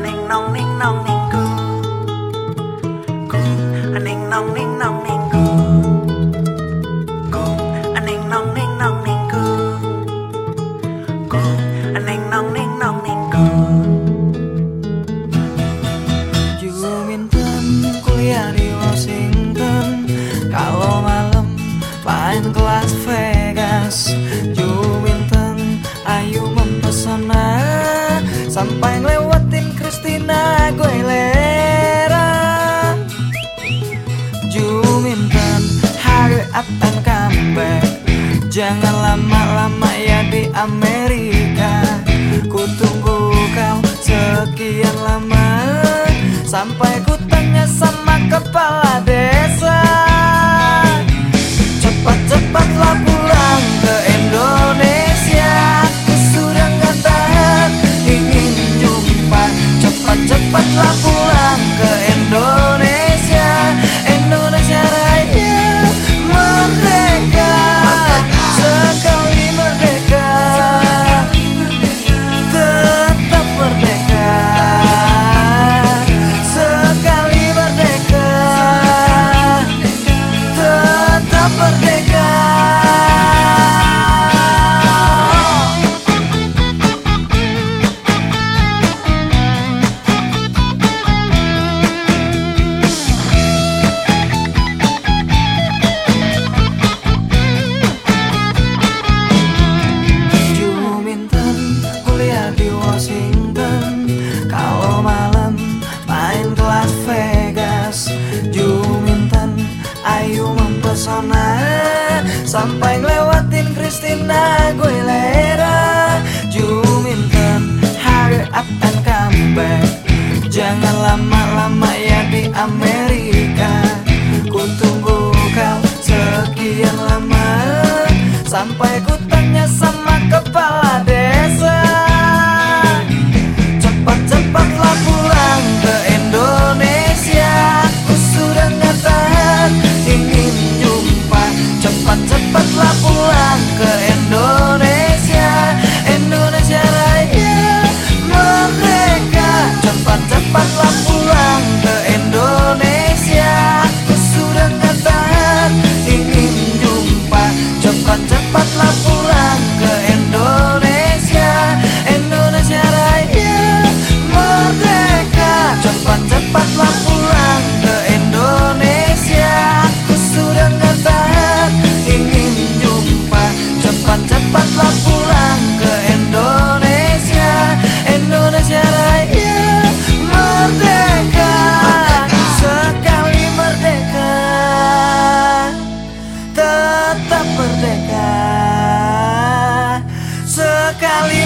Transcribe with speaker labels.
Speaker 1: Aning nong ning nong ning ku Aning nong ning nong ning ku Aning nong ning nong ning ku Aning nong ning nong ning ku
Speaker 2: Juminten kuliah di Washington Kalau malam main ke Las Vegas Juminten ayu mempesona. Sampai ngelewatin Sampai ku tanya sama kepala desa. Cepat-cepatlah pulang ke Indonesia. Aku sudah gak tahan ingin jumpa. Cepat-cepatlah pulang Sampai ngelewatin gue Aguilera Juminten hari akan comeback. Jangan lama-lama ya di Amerika. Ku tunggu kau sekian lama. Sampai ku tanya sama kepala deh Cali.